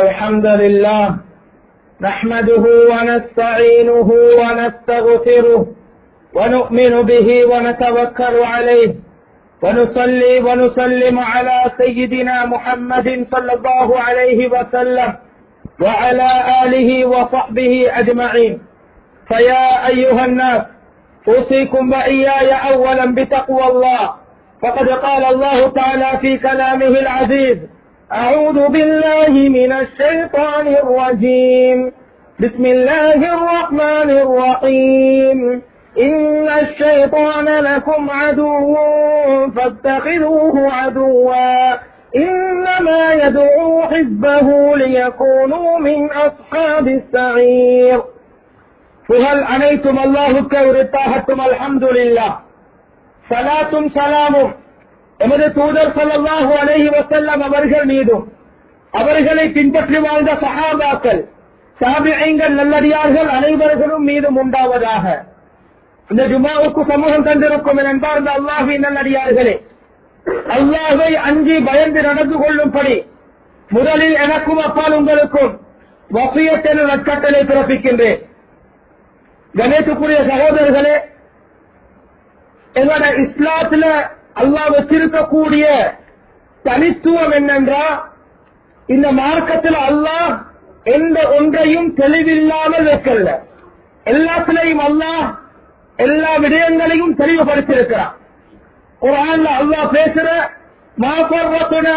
الحمد لله نحمده ونستعينه ونستغفره ونؤمن به ونتوكل عليه ونصلي ونسلم على سيدنا محمد صلى الله عليه وسلم وعلى آله وصحبه أجمعين. فيا أيها الناس أوصيكم وإياي أولا بتقوى الله. فقد قال الله تعالى في كلامه العزيز أعوذ بالله من الشيطان الرجيم. بسم الله الرحمن الرحيم. إن الشيطان لكم عدو فاتخذوه عدوا. إنما يدعو حزبه ليكونوا من أصحاب السعير. فهل أنيتم الله كورتاهتم الحمد لله. صلاة سلام எமது தூதர் ஸல்லல்லாஹு அலஹி வஸல்லம் அவர்கள் மீதும் அவர்களை பின்பற்றி வாழ்ந்த சஹாபாக்கள் தாபிஈங்கள் நல்லடியார்கள் அனைவர்களும் மீதும் உண்டாவதாக. இந்த ஜுமாவுக்கு சமூகம் தந்திருக்கும் என் அன்பார்ந்த நல்லடியார்களே அல்லாஹை அஞ்சி பயந்து நடந்து கொள்ளும்படி முதலில் எனக்கும் அப்பால் உங்களுக்கும் வசியத்தென நற்கட்டளை பிறப்பிக்கின்றேன். கணேசுக்குரிய சகோதரர்களே எங்களோட இஸ்லாத்துல அல்லா வச்சிருக்கக்கூடிய தனித்துவம் என்னென்றா இந்த மார்க்கத்தில் அல்லாஹ் எந்த ஒன்றையும் தெளிவில்லாமல் வைக்கல. எல்லாத்திலையும் அல்லாஹ் எல்லா விடயங்களையும் தெளிவுபடுத்தியிருக்கிறான். குரான்ல அல்லாஹ் பேசுற மாபர்வத்துனா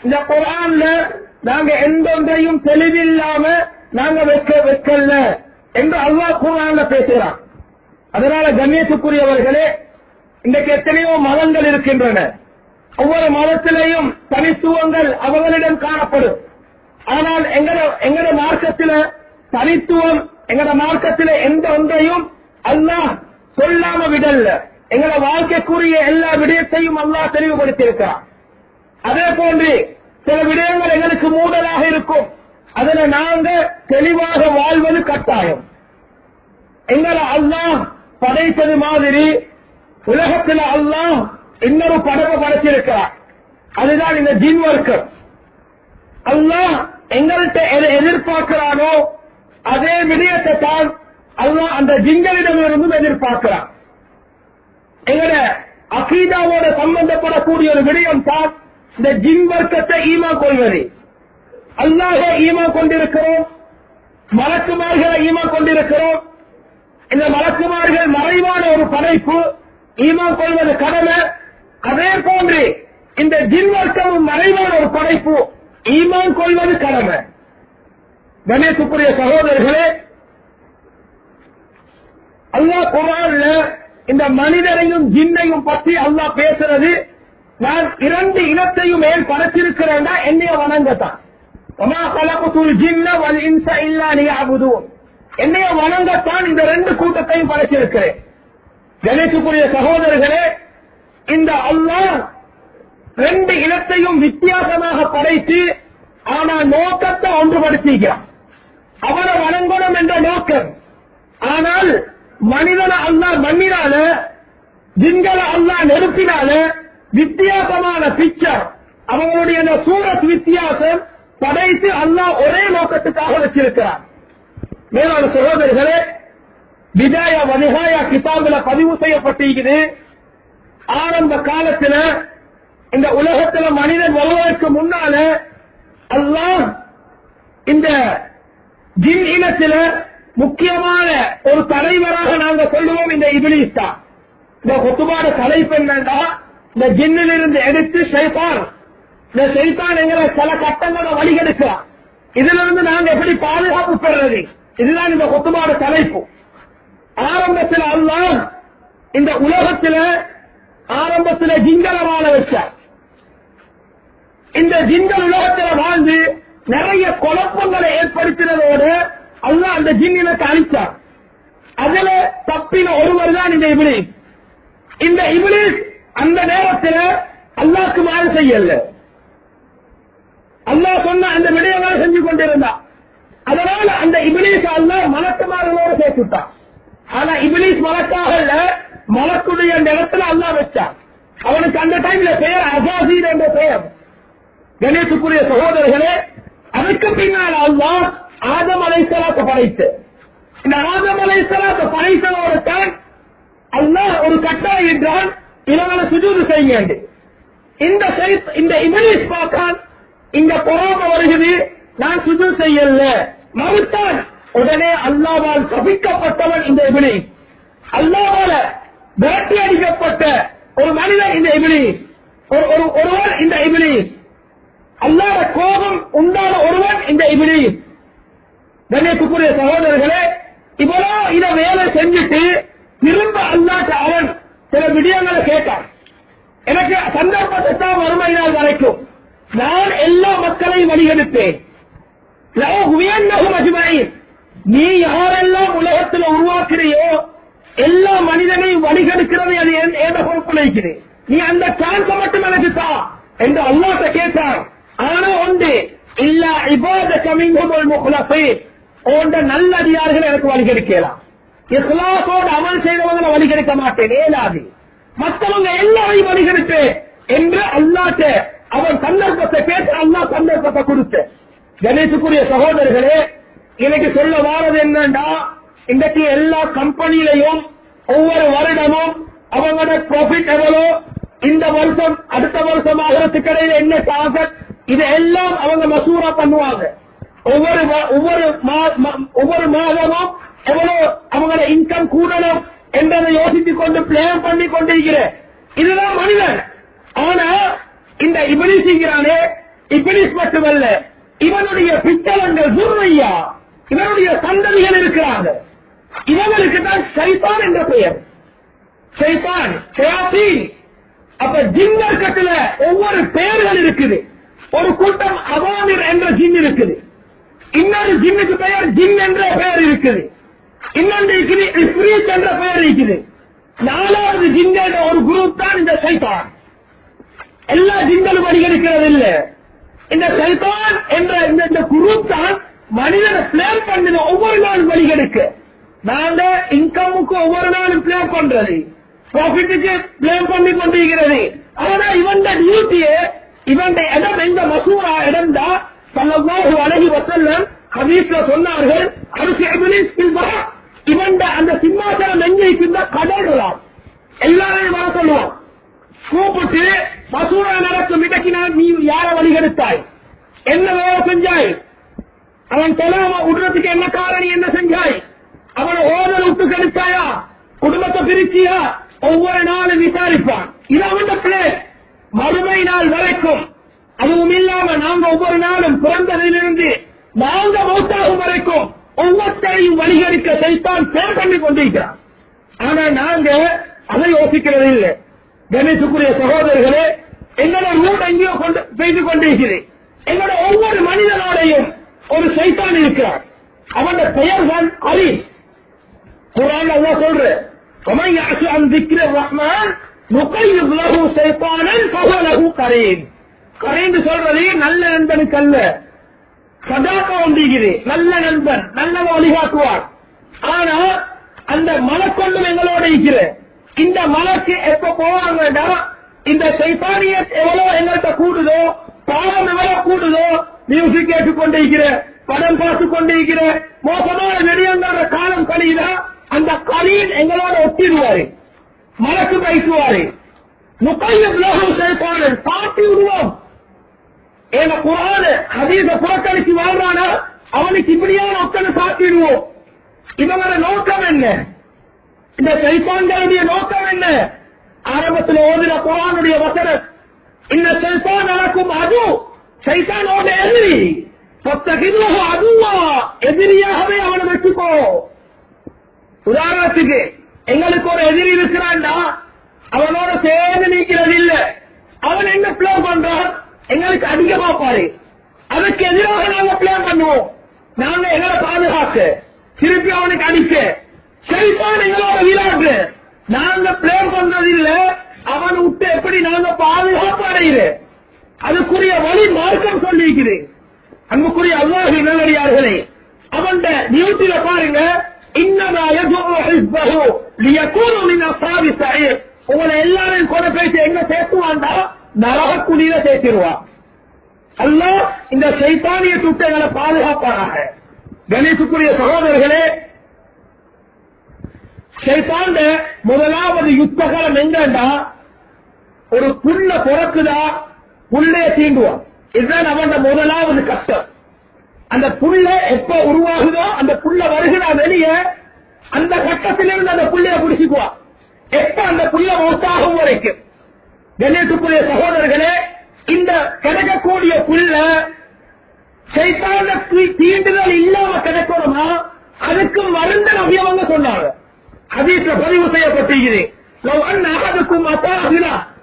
இந்த குரான்ல நாங்க எந்த ஒன்றையும் தெளிவில்லாம நாங்க வைக்க வைக்கல என்று அல்லாஹ் குரான்ல பேசுகிறான். அதனால கண்ணியத்துக்குரியவர்களே இன்றைக்கு எத்தனையோ மதங்கள் இருக்கின்றன. ஒவ்வொரு மதத்திலேயும் தனித்துவங்கள் அவர்களிடம் காணப்படும். ஆனால் எங்கட மார்க்கத்தில தனித்துவம் எங்கட மார்க்கத்தில எந்த ஒன்றையும் அல்லாஹ் சொல்லாம விடல்ல எங்கட வாழ்க்கைக்குரிய எல்லா விடயத்தையும் அல்லாஹ் தெளிவுபடுத்தியிருக்கிறார் அதே போன்று சில விடயங்கள் எங்களுக்கு மூடலாக இருக்கும். அதுல நாங்க தெளிவாக வாழ்வது கட்டாயம். எங்களை அல்லாஹ் படைத்தது மாதிரி உலகத்தில் அல்லாஹ் இன்னொரு படைப்பை படைச்சிருக்கிறார் அதுதான் இந்த ஜின் ஒர்க்கர் அல்லாஹ் எங்கள்கிட்ட எதை எதிர்பார்க்கிறானோ அதே விடயத்தை தான் அல்லாஹ் அந்த ஜிங்களிடமிருந்தும் எதிர்பார்க்கிறான். எங்கட அகீதாவோட சம்பந்தப்படக்கூடிய ஒரு விடயம் தான் இந்த ஜின் வர்க்கத்தை ஈமா கொள்வது. அல்லாஹ ஈமா கொண்டிருக்கிறோம். மலக்குமார்களை ஈமா கொண்டிருக்கிறோம். இந்த மலக்குமார்கள் மறைவான ஒரு படைப்பு ஈமான் கொள்வது கடமை. அதே போன்று இந்த ஜின் வர்க்கமும் மறைவான ஒரு படைப்பு ஈமான் கொள்வது கடமை. கணேசுக்குரிய சகோதரர்களே அல்லா குரான்ல இந்த மனிதரையும் ஜின்னையும் பற்றி அல்லா பேசுறது நான் இரண்டு இனத்தையும் மேல் படைச்சிருக்கிறேன்னா என்னைய வணங்கத்தான். என்னைய வணங்கத்தான் இந்த ரெண்டு கூட்டத்தையும் படைச்சிருக்கிறேன் கணேசுக்குரிய சகோதரர்களே இந்த அல்லாஹ் ரெண்டு இனத்தையும் வித்தியாசமாக படைத்து ஆனா நோக்கத்தை ஒன்றுபடுத்திக்கிறான் அவரை வணங்கணும் என்ற நோக்கம். ஆனால் மனிதனை அல்லா மண்ணினால ஜிங்களை அல்லா நெருப்பினால வித்தியாசமான பிக்சர். அவங்களுடைய சூரத் வித்தியாசம் படைத்து அல்லா ஒரே நோக்கத்துக்காக வச்சிருக்கிறார் மேலான சகோதரர்களே விஜயா வனிகாயா கிதாபுல பதிவு செய்யப்பட்டிருக்குது. ஆரம்ப காலத்துல இந்த உலகத்துல மனிதன் வருவதற்கு முன்னால அல்லாஹ் இந்த ஜின் இனத்தில முக்கியமான ஒரு தலைவராக நாங்க சொல்லுவோம் இந்த இபிலிஸ் தான் இந்த கொத்துபாடு தலைப்பு என்னன்னா இந்த ஜின்னிலிருந்து எடுத்து சைத்தான் இந்த சைத்தான் எங்களை சில கட்டங்களை வழிகெடுக்கலாம் இதுல இருந்து நாங்க எப்படி பாதுகாப்பு பெறுறது? இதுதான் இந்த கொத்துபாடு தலைப்பு. ஆரம்பத்தில் அல்லாஹ் இந்த உலகத்தில் ஆரம்பத்தில் ஜிங்களை வாழ வச்சார். இந்த ஜிங்கல் உலகத்தில் வாழ்ந்து நிறைய குழப்பங்களை ஏற்படுத்தினதோடு அல்லாஹ் அந்த ஜின் இனத்தை அழித்தார். அதுல தப்பின ஒருவர் தான் இந்த இபிலிஸ். இந்த இபிலிஸ் அந்த நேரத்தில் அல்லாக்கு மாறு செய்யல. அல்லா சொன்ன அந்த விடயமாக செஞ்சு கொண்டிருந்தான். அதனால அந்த இபிலிஸ் அல்லாஹ் மலக்குமார்களோடு சேர்த்துட்டான் ஆனா இபிலிஸ் மலக்காக இல்ல மலக்குடைய இடத்துல அல்லாஹ் வச்சான். அவனுக்கு அந்த டைம்ல பெயர் அசாசீன் என்ற பெயர். கணேசுக்குரிய சகோதரர்களே அதுக்கு பின்னால் அல்லா ஆதம் அலைசலாத்தை படைத்து. இந்த ஆதம் அலைசலாத்தை படைத்ததோடு தான் அல்லாஹ் ஒரு கட்டாயம் என்றால் இவங்களை சுஜூது செய்யுங்க இந்த இந்த இங்கிலீஷ் பார்த்தான் இந்த பொறாம வருகிறது நான் சுஜூ செய்யல மறுத்தான். உடனே அல்லாவால் சபிக்கப்பட்டவன் இந்த எபிலி அல்லாவால விரட்டி அடிக்கப்பட்ட ஒரு மனிதன் இந்த எபிலி ஒரு ஒரு- ஒருவர் இந்த எபிலி அல்லாத கோபம் உண்டான ஒருவன் இந்த இபிலிஸ் கண்ணியத்துக்குரிய சகோதரர்களே இவரோ இத வேலை செஞ்சுட்டு திரும்ப அல்லாட்ட அவன் சில விடயங்களை கேட்டான். எனக்கு சந்தர்ப்பத்தை வறுமை நாள் வரைக்கும் நான் எல்லா மக்களையும் வழிகெடுத்தேன். நீ யாரெல்லாம் உலகத்தில் உருவாக்குறியோ எல்லா மனிதனையும் வழிகெடுக்கிறது அது என்- ஒப்புழைக்கிறேன் நீ அந்த சான்ஸ் மட்டும் எனக்கு தா என்று அல்லாட்ட கேட்டார் ஆனா உண்டு. இல்ல இபாத கமிங்கும் முகலசை போன்ற நல்ல அதிகாரிகள் எனக்கு வழிகெடுக்கலாம். இஸ்லாத்தோடு அமல் செய்தவங்களை வழிகெடுக்க மாட்டேன். ஏலாது. மற்றவங்க எல்லாரையும் வழிகெடுத்து என்று அல்லாட்ட அவன் சந்தர்ப்பத்தை கேட்டு அல்லாஹ் சந்தர்ப்பத்தை கொடுத்து. கணேசுக்குரிய சகோதரர்களே எனக்கு சொல்ல வாரது என்னன்னா இன்றைக்கு எல்லா கம்பெனிலையும் ஒவ்வொரு வருடமும் அவங்களோட ப்ராஃபிட் எவ்வளோ இந்த வருஷம் அடுத்த வருஷம் ஆகிறதுக்கு இடையில என்ன டார்கெட் இது எல்லாம் அவங்க மசூரா பண்ணுவாங்க. ஒவ்வொரு ஒவ்வொரு மா- ஒவ்வொரு மாதமும் எவ்வளவு அவங்களோட இன்கம் கூடணும் என்றதை யோசித்துக் கொண்டு பிளான் பண்ணி கொண்டிருக்கிறேன் இதுதான் மனிதன். ஆனா இந்த இபிலிசிங்கிறானே இபிலிஸ் மட்டுமல்ல இவனுடைய பித்தளங்கள் துர்மையா? இவனுடைய சந்ததிகள் இருக்கிறாங்க இவங்களுக்கு தான் சைத்தான் என்ற பெயர். சைத்தான் அப்ப ஜின்னர் கட்டுல ஒவ்வொரு பெயர்கள் இருக்குது. ஒரு கூட்டம் அவாமிர் என்ற ஜின் இருக்குது. இன்னொரு ஜின்னுக்கு பெயர் ஜின் என்ற பெயர் இருக்குது. இன்னொன்று இருக்குது இஸ்ரீத் என்ற பெயர் இருக்குது. நாலாவது ஜின் என்ற ஒரு குரூப் தான் இந்த சைத்தான். எல்லா ஜின்களும் வழிகெடுக்கிறது இல்ல இந்த சைத்தான் என்ற இந்த குரூப் தான் மனிதனை பிளேன் பண்ணின ஒவ்வொரு நாளும் வழிகெடுக்க நாங்க இன்கமுக்கு ஒவ்வொரு நாளும் பிளேன் பண்றது. ப்ராஃபிட்டுக்கு பிளேன் பண்ணி கொண்டிருக்கிறது. ஆனா இவன் டியூட்டியே இவன் இடம் எந்த மசூரா இடம் தான் சல்லல்லாஹு அலைஹி வஸல்லம் ஹதீஸ்ல சொன்னார்கள். அரிசி இப்லீஸ் ஃபில் இவன் அந்த சிம்மாசனம் எங்க இருக்கின்ற கடல்களாம் எல்லாரையும் வர சொல்லுவான் கூப்பிட்டு மசூரா நடக்கும் இடக்கினால் நீ யார வழிகெடுத்தாய்? என்ன வேலை செஞ்சாய்? அவன் தொலாம விடுறதுக்கு என்ன காரணம் என்ன செஞ்சாய்? அவனை ஓதல் விட்டு கழிச்சாயா? குடும்பத்தை பிரிச்சியா? ஒவ்வொரு நாளும் விசாரிப்பான். இது அவன் பிள்ளை மறுமை நாள் வரைக்கும். அதுவும் இல்லாம நாங்க ஒவ்வொரு நாளும் பிறந்ததிலிருந்து நாங்க மௌத்தாகும் வரைக்கும் ஒவ்வொருத்தரையும் வலிகரிக்க செய்தான் பேர் பண்ணி கொண்டிருக்கிறான். ஆனா நாங்க அதை யோசிக்கிறது இல்லை. கணேசுக்குரிய சகோதரர்களே எங்களோட ரூட் எங்கேயோ கொண்டு செய்து கொண்டிருக்கிறேன். எங்களோட ஒவ்வொரு மனிதனோடையும் ஒரு சைத்தான் இருக்கிறார் அவன் பெயர் தான் அலீம் குரான் அல்லா சொல்றதே நல்ல நண்பனுக்கு அல்ல. சதாக்கா ஒன்றுகிறது நல்ல நண்பன் நல்லவன் வழிகாட்டுவார் ஆனா அந்த மலக்கொண்டும் எங்களோட இருக்கிற இந்த மலக்கு எப்ப போவாங்கடா இந்த சைத்தானியத் எவ்வளவு கொண்டிருக்கிற படம் பார்த்து கொண்டிருக்கிற மோசமான நெடியங்கிற காலம் கழியுதா அந்த கலியில் எங்களோட ஒட்டிடுவாரு மலக்கு பேசுவாரு. முக்கையும் லோகம் சேர்ப்பாளர் பாட்டி விடுவோம். எங்க குரான ஹதீஸ புறக்கணிச்சு வாழ்றானா? அவனுக்கு இப்படியான ஒத்தனை சாத்திடுவோம். இவங்களோட நோக்கம் என்ன? இந்த செல்பான்களுடைய நோக்கம் என்ன? ஆரம்பத்தில் ஓதின குரானுடைய வசனம் இந்த செல்பான் நடக்கும் அது சைத்தானோட எதிரி எதிரியாகவே அவனை வச்சுக்கோ உதாரணத்துக்கு எங்களுக்கு ஒரு எதிரி இருக்கிறான்டா அவனோட சேர்ந்து நீக்கிறது இல்ல அவன் என்ன பிளான் பண்றான் எங்களுக்கு அதிகமா பாரு அதுக்கு எதிராக நாங்க பிளான் பண்ணுவோம் நாங்க எங்களை பாதுகாக்க திருப்பி அவனுக்கு அடிக்க சரிதான் எங்களோட விளையாட்டு நாங்க பிளே பண்றது இல்ல அவன் விட்டு எப்படி நாங்க பாதுகாப்பு அடையிற அதுக்குரிய வழி மார்க்கம் சொல்லியிருக்கிறேன் அன்புக்குரிய அல்லாஹி நல்லடியார்களே அவன் நியூட்டில பாருங்க இன்னமா யதுஉ ஹிஸ்பஹு லியகூனு மின் அஸ்ஹாபி ஸஈர் உங்களை எல்லாரும் கொண்டு போயிட்டு என்ன சேர்த்துவான்டா நரக குழியில சேர்த்திருவான் அல்லாஹ் இந்த சைத்தானிய துட்டங்களை பாதுகாப்பாராக கணேசுக்குரிய சகோதரர்களே சைத்தாண்ட முதலாவது யுத்தகலம் எங்கண்டா? ஒரு புல்ல பிறக்குதா? புள்ளைய தீண்டுவான் இதுதான் அவனோட முதலாவது கஷ்டம். அந்த புல்ல எப்ப உருவாகுதோ அந்த புல்ல வருகிறா வெளியே அந்த கட்டத்திலிருந்து அந்த புள்ளைய பிடிச்சிக்குவான் எப்ப அந்த புல்ல மௌத்தாகும் வரைக்கும். கணேசுக்குரிய சகோதரர்களே இந்த கிடைக்கக்கூடிய புல்ல சைத்தானுக்கு தீண்டுதல் இல்லாம கிடைக்கணுமா? அதுக்கு மருந்து நபியவங்க சொன்னாங்க. ஹதீஸ்ல பதிவு செய்யப்பட்டிருக்கிறது.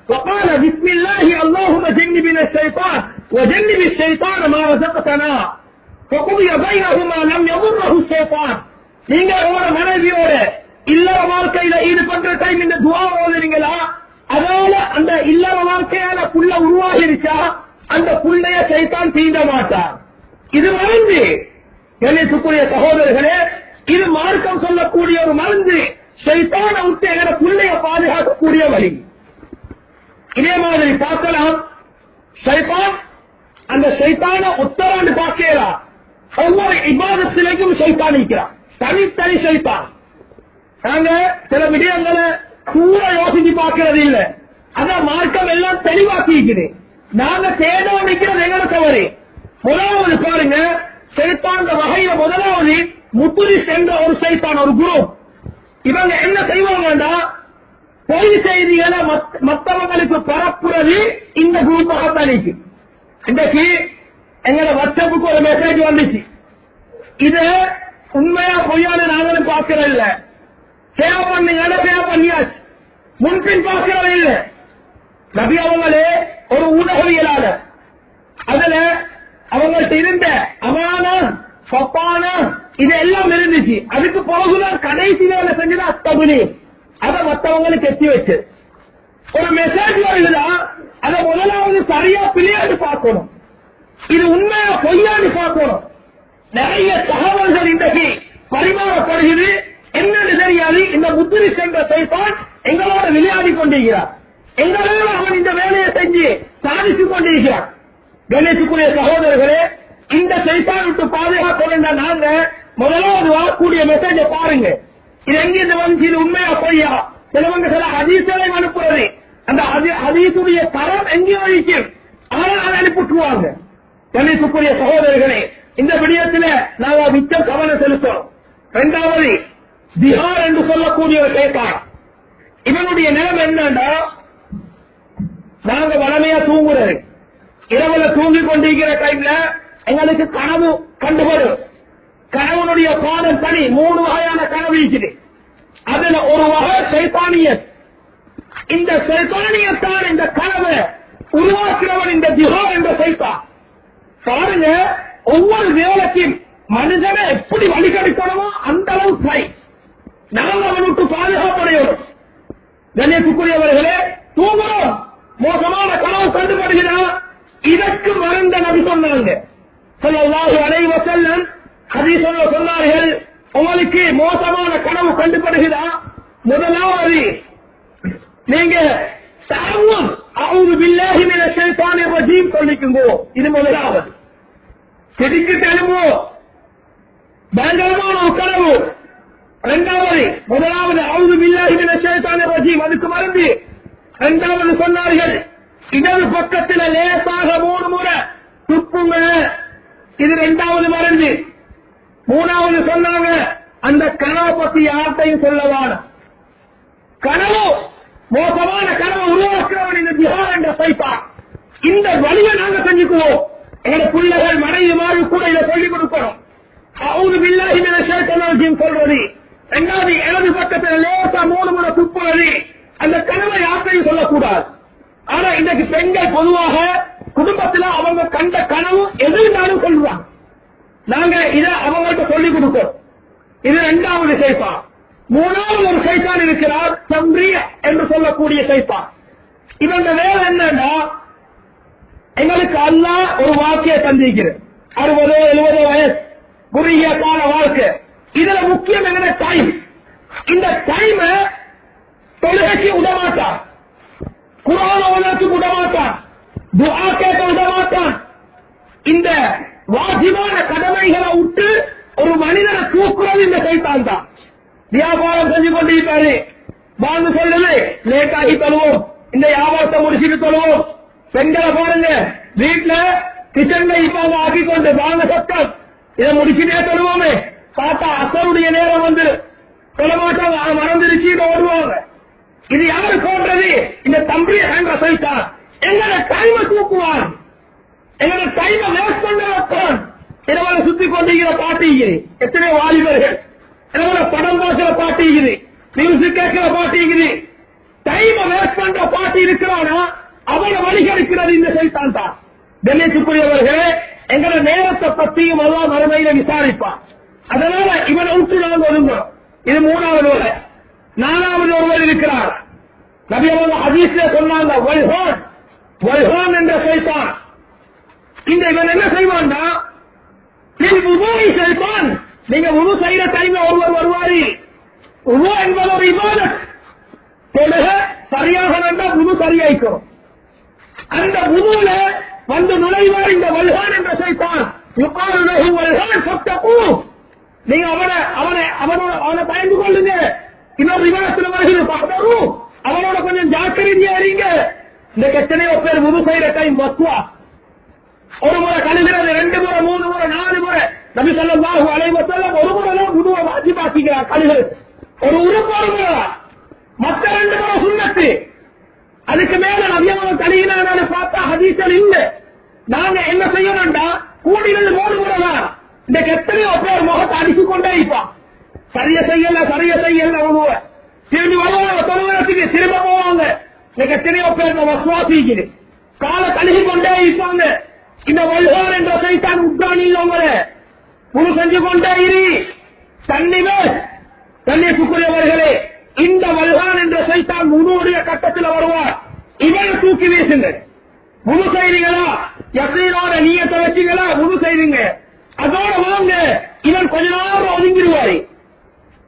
لو أن أحدكم أتى هنا وقال بسم الله اللهم جنبنا الشيطان وجنب الشيطان ما رزقتنا فقضي بينهما لم يضره الشيطان நீங்க உங்களோட மனைவியோட இல்லற வாழ்க்கையில ஈடுபடுற டைம் இந்த துவா ஓதுறீங்களா அதனால அந்த இல்லற வாழ்க்கையால புள்ள உருவாகிருச்சா அந்த புள்ளைய சைத்தான் தீண்ட மாட்டார் இது மருந்து கணேசுக்குரிய சகோதரர்களே இது மார்க்கம் சொல்லக்கூடிய ஒரு மருந்து சைத்தான விட்டு எங்கட புள்ளைய பாதுகாக்கக்கூடிய வழி இதே மாதிரி பார்க்கலாம். சைத்தான் அந்த சைத்தான உத்தராண்டு பார்க்கிறா ஒவ்வொரு இபாதத்திலேயும் சைத்தான் இருக்கிறான். தனித்தனி சைத்தான். நாங்க சில விடயங்களை கூட யோசிச்சு பார்க்கறது இல்ல. அதான் மார்க்கம் எல்லாம் தெளிவாக்கி இருக்குது நாங்க தேடா நிக்கிறது எங்களை தவறு. முதலாவது பாருங்க சைத்தான் வகையில முதலாவது முத்துரி சென்ற ஒரு சைத்தான் ஒரு குரு. இவங்க என்ன செய்வாங்கன்னா பொய் செய்திகளை மற்றவங்களுக்கு மத்தவங்களுக்கு பரப்புறது இந்த குரூப்பாகத்தான் இருக்கு இன்றைக்கு எங்களை வாட்ஸ்அப்புக்கு ஒரு மெசேஜ் வந்துச்சு. இது உண்மையா பொய்யான நாங்களும் பார்க்கறது இல்ல. சேவ் பண்ணுங்க சேவ் பண்ணியாச்சு. முன்பின் பார்க்கறது இல்ல. நபி அவங்களே ஒரு ஊடகவியலாளர். அதுல அவங்கள்ட்ட இருந்த அமானம் சொப்பானம் இது எல்லாம் இருந்துச்சு. அதுக்கு பிறகுதான் கடைசி வேலை செஞ்சது அத்தகுனி அதை மற்றவங்களுக்கு எத்தி வச்சு. ஒரு மெசேஜ் வருதுன்னா அதை முதலாவது சரியா பிள்ளையாண்டு பார்க்கணும். இது உண்மையா பொய்யாண்டு பார்க்கணும். நிறைய தகவல்கள் இன்றைக்கு பரிமாறப்படுகிறது. என்னன்னு தெரியாது. இந்த புத்திரி சென்ற சைத்தான் எங்களோட விளையாடி கொண்டிருக்கிறார். எங்களோட அவன் இந்த வேலையை செஞ்சு சாதித்துக் கொண்டிருக்கிறான் கணேசுக்குரிய சகோதரர்களே இந்த சைத்தான் விட்டு பாதுகாக்க நாங்க முதலாவது வரக்கூடிய மெசேஜ பாருங்க. இது எங்கிருந்து வந்து இது உண்மையா பொய்யா? சிலவங்க சில ஹதீசுகளை அனுப்புறது. அந்த ஹதீசுடைய தரம் எங்கே வகிக்கும்? ஆனால் அதை அனுப்பிட்டுருவாங்க கணிப்புக்குரிய சகோதரர்களே இந்த விடயத்துல நாங்க மிச்சம் கவனம் செலுத்தோம் இரண்டாவது திஹார் என்று சொல்லக்கூடிய ஒரு சைத்தான் இவனுடைய நிலம் என்னன்னா நாங்க வளமையா தூங்குறது. இரவுல தூங்கி கொண்டிருக்கிற டைம்ல எங்களுக்கு கனவு கண்டுபடும். கனவனுடைய பாதம் தனி மூணு வகையான கனவு இருக்குது. அதுல ஒரு வகை சைத்தானிய இந்த சைத்தானியத்தான் இந்த கனவை உருவாக்குறவன் இந்த திகோ என்ற சைத்தான். பாருங்க ஒவ்வொரு வேலைக்கும் மனிதனை எப்படி வழிகெடுக்கணுமோ அந்த அளவு ட்ரை நாங்கள் அவனுக்கு பாதுகாப்படையோம் கண்ணியத்துக்குரியவர்களே தூங்குறோம். மோசமான கனவு கண்டுபடுகிறான் இதற்கு மறந்த நபி சொன்னாங்க. சொல்லல்லாஹு அலைஹி வஸல்லம் சொன்னார்கள் உங்களுக்கு மோசமான கனவு கண்டுபடுகிறா முதலாவது நீங்க தாவும் அவுது பில்லாஹி மின ஷைத்தானிர் ரஜீம் சொல்லிக்குங்கோ. இது முதலாவது. செடிக்கு தெலுங்கோ பயங்கரமான கனவு. இரண்டாவது முதலாவது அவுது பில்லாஹி மின ஷைத்தானிர் ரஜீம் அதுக்கு மருந்து. இரண்டாவது சொன்னார்கள் இடது பக்கத்துல லேசாக மூணு முறை துப்புங்க. இது இரண்டாவது மருந்து. மூணாவது சொன்னாங்க அந்த கனவை பத்தி யார்கிட்டையும் சொல்லவான கனவு மோசமான கனவை உருவாக்குறவன் இந்த திகார் என்ற சைப்பா. இந்த வழியை நாங்க செஞ்சுக்குவோம். எங்க பிள்ளைகள் மனைவி மாதிரி கூட இதை சொல்லிக் கொடுக்கணும். அவுது பில்லாகி மின ஷைத்தானிர் சொல்றது. ரெண்டாவது இடது பக்கத்துல லேசா மூணு முறை துப்புறது. அந்த கனவை யார்கிட்டையும் சொல்லக்கூடாது. ஆனா இன்றைக்கு பெண்கள் பொதுவாக குடும்பத்துல அவங்க கண்ட கனவு எதிர்ந்தாலும் சொல்லுவாங்க. நாங்க இத அவங்களுக்கு சொல்லிக் கொடுக்கிறோம் இது இரண்டாவது சைப்பா மூணாவது ஒரு சைத்தான் இருக்கிறார் சம்ரி என்று சொல்லக்கூடிய சைத்தான் இவங்க வேலை என்னன்னா எங்களுக்கு அல்லாஹ் ஒரு வாக்கிய தந்திருக்கிறது அறுபதோ எழுபதோ வயசு குறுகிய கால வாழ்க்கை. இதுல முக்கியம் என்ன டைம் இந்த டைம் தொழுகைக்கு விடமாட்டான் குரான உலகத்துக்கு விடமாட்டான் துஆ கேட்க விடமாட்டான் இந்த வாஜிபான கடமைகளை விட்டு ஒரு மனிதனை தூக்குறது இந்த சைத்தான் தான் வியாபாரம் செஞ்சு கொண்டிருப்பாரு. வாழ்ந்து சொல்லுது லேட்டாகி தருவோம். இந்த வியாபாரத்தை முடிச்சுட்டு தருவோம். பெண்களை பாருங்க வீட்டுல கிச்சன்ல இப்ப ஆக்கி கொண்டு வாங்க சத்தம். இதை முடிச்சுட்டே தருவோமே. பார்த்தா அசருடைய நேரம் வந்து சொல்ல மாட்டாங்க மறந்துருச்சு ஓடுவாங்க. இது யாரு போன்றது இந்த தம்பியை கண்ட சைத்தான். எங்களை டைமை தூக்குவான். எங்களை டைமை வேஸ்ட் பண்ண இரவல சுத்தி கொண்டிருக்கிற பாட்டு எத்தனை வாலிபர்கள். இரவல படம் பார்க்கிற பாட்டு மியூசிக் கேட்கிற பாட்டு இருக்குது டைமை வேஸ்ட் பண்ற பாட்டு இருக்கிறானா? அவனை வழிகெடுக்கிறது இந்த சைத்தான் தான் கண்ணியத்துக்குரியவர்களே எங்களோட நேரத்தை பத்தியும் அல்லா மறுமையில விசாரிப்பான். அதனால இவனை விட்டு நாங்கள் ஒதுங்குறோம். இது மூணாவது ஒரு நாலாவது ஒருவர் இருக்கிறார். நபி அவங்க ஹதீஸ்ல சொன்னாங்க என்ற சைத்தான். இந்த இவன் என்ன செய்வான்டா செல்வான் நீங்க உரு செய்யற டைம்ல ஒருவர் வருவாரு. உரு என்பது ஒரு இபாதத். தொழுக சரியாக நடந்தா உரு சரியாய்க்கும் அந்த உருவில வந்து நுழைவார் இந்த வல்கான் என்ற சைத்தான் யுகால் லஹு வல்ஹான் ஃபத்தகு நீங்க அவனை அவனை அவனோட அவனை பயந்து கொள்ளுங்க. இன்னொரு விவாதத்துல வருகிறது பகதரும் அவனோட கொஞ்சம் ஜாக்கிரதையா இருங்க. இந்த எத்தனையோ பேர் முது செய்யற டைம் வசுவா ஒரு முறை கழுகிறது ரெண்டு முறை மூணு முறை நாலு முறை. நபி ஸல்லல்லாஹு அலைஹி வஸல்லம் ஒரு முறை தான் முதுவை வாஜிபாக்கிக்கிறார் கழுகிறது ஒரு உறுப்பு ஒரு முறை. தான். மத்த ரெண்டு முறை சுண்ணத்து. அதுக்கு மேல நவியமான கழுகினான்னு பார்த்தா ஹதீசல் இல்ல. நாங்க என்ன செய்யணும்டா? கூடினது மூணு முறை தான். இன்னைக்கு எத்தனையோ பேர் முகத்தை அடிச்சு கொண்டே இருப்பான். சரிய செய்யல சரிய செய்யல அவங்க திரும்பி வருவாங்க தொழுவத்துக்கு திரும்ப போவாங்க. இன்னைக்கு எத்தனையோ பேர் நம்ம சுவாசிக்குது காலை கழுகி கொண்டே இருப்பாங்க. இந்த வல்லுவார் என்ற சைத்தான் உட்காணி அவங்கள புது செஞ்சு கொண்டே இரு. தண்ணி மேல். இந்த வல்கான் என்ற சைத்தான் முழுடைய கட்டத்தில் வருவார். இவரை தூக்கி வீசுங்க. முழு செய்றீங்களா எப்படியோட நீயத்தை வச்சீங்களா? முழு செய்றீங்க அதோட வாங்க. இவன் கொஞ்ச நேரம் ஒதுங்கிடுவாரு.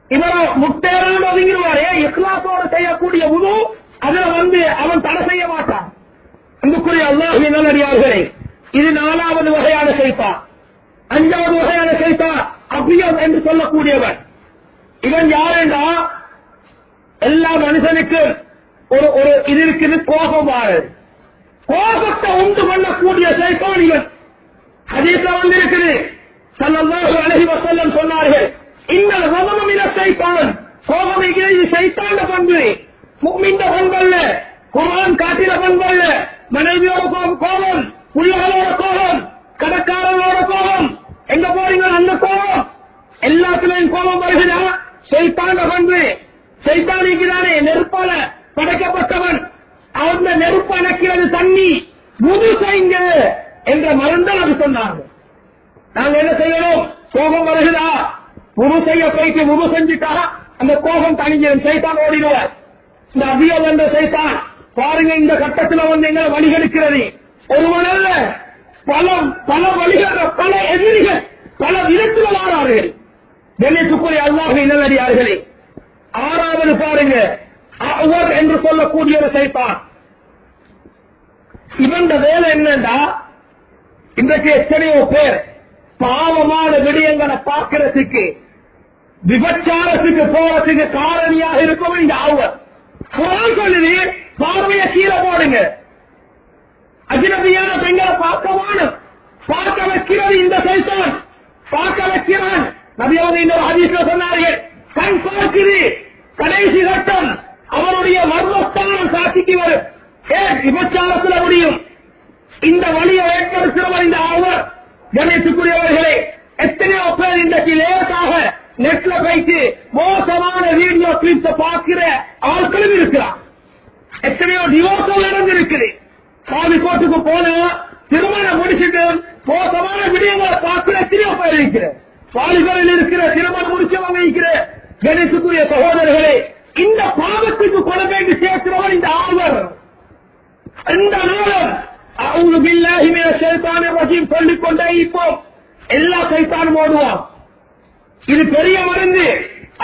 இவரை முட்டேரோட ஒதுங்கிடுவாரு. இஸ்லாத்தோட செய்யக்கூடிய முழு அதுல வந்து அவன் தடை செய்ய மாட்டான். அன்புக்குரிய அல்லாஹ் நல்லடியார்களே இது நாலாவது வகையான சைத்தான் அஞ்சாவது வகையான சைத்தான் அபியம் என்று சொல்லக்கூடியவன். இவன் யாருண்டா எல்லா மனுஷனுக்கும் ஒரு ஒரு இது இருக்குது கோபம் கோபத்தை உண்டு பண்ணக்கூடிய சைத்தான் இவன். ஹதீஸ்ல வந்து இருக்குது ஸல்லல்லாஹு அலைஹி வஸல்லம் சொன்னார்கள் இன்னல் கதம மின ஷைத்தான் கோபம் இது ஷைத்தான பண்பு. முஃமின்ட பண்பல்ல குர்ஆன் காட்டின பண்பல்ல மனைவியோட கோபம். கோபம் கோபம் கடைக்காரங்களோட கோபம். எங்க போறீங்க? அந்த கோபம். எல்லாத்துலயும் கோபம் வருகிறா ஷைத்தான பண்பு. சைத்தானிக்குதானே நெருப்பால படைக்கப்பட்டவன். அந்த நெருப்பு அணைக்கிறது தண்ணி. முது செய்ங்க என்ற மறந்தால் அது சொன்னாங்க. நாங்க என்ன செய்யணும்? கோபம் வருகிறா முழு செய்ய போயிட்டு முழு செஞ்சுட்டா அந்த கோபம் தணிஞ்சிடும். சைத்தான் ஓடிடுவார். இந்த அபியோகம் என்ற சைத்தான். பாருங்க இந்த கட்டத்துல வந்து எங்களை வழிகெடுக்கிறது. ஒருவனல்ல. அல்ல பல பல வழிகள் பல எதிரிகள் பல விதத்தில் ஆறார்கள் கணேசுக்குரிய அல்லாஹ் நல்லடியார்களே ஆறாவது பாருங்க. அவர் என்று சொல்லக்கூடிய ஒரு சைத்தான். இவன் வேலை என்னண்டா? இன்றைக்கு எத்தனையோ பேர் பாவமான விடயங்களை பார்க்கறதுக்கு விபச்சாரத்துக்கு போறதுக்கு காரணியாக இருக்கும் இந்த ஆவர் குரான் சொல்லுது பார்வைய கீழே போடுங்க. அஜினபியான பெண்களை பார்க்கவான பார்க்க வைக்கிறது இந்த சைத்தான் பார்க்க வைக்கிறான் நபியாவது இன்னொரு ஹதீஸ்ல சொன்னார்கள் கண் பார்க்குது கடைசி கட்டம் அவருடைய மர்மஸ்தானம் சாட்சிக்கு வரும். ஏன் விபச்சாரத்துல முடியும். இந்த வழியை ஏற்படுத்துகிறவர் இந்த ஆவர் கணேசுக்குரியவர்களே எத்தனையோ பேர் இன்றைக்கு லேசாக நெட்ல வைத்து மோசமான வீடியோ கிளிப்ஸ பார்க்கிற ஆட்களும் இருக்கிறார். எத்தனையோ டிவோர்ஸும் நடந்திருக்கிறேன் சாமி கோட்டுக்கு போனா திருமணம் முடிச்சுட்டு மோசமான விடயங்களை பார்த்து எத்தனையோ பேர் இருக்கிறேன் வாலிபரில் இருக்கிற திருமணம் முடிச்சவங்க இருக்கிற கணேசுக்குரிய சகோதரர்களே இந்த பாவத்துக்கு கொலை வேண்டி சேர்க்கிறவர் இந்த ஆழ்வர். இந்த நாளும் அவங்க பில்லாஹி மின வகையும் ரஜீம் சொல்லிக் கொண்டே இப்போ எல்லா சைத்தானும் ஓடுவான். இது பெரிய மருந்து.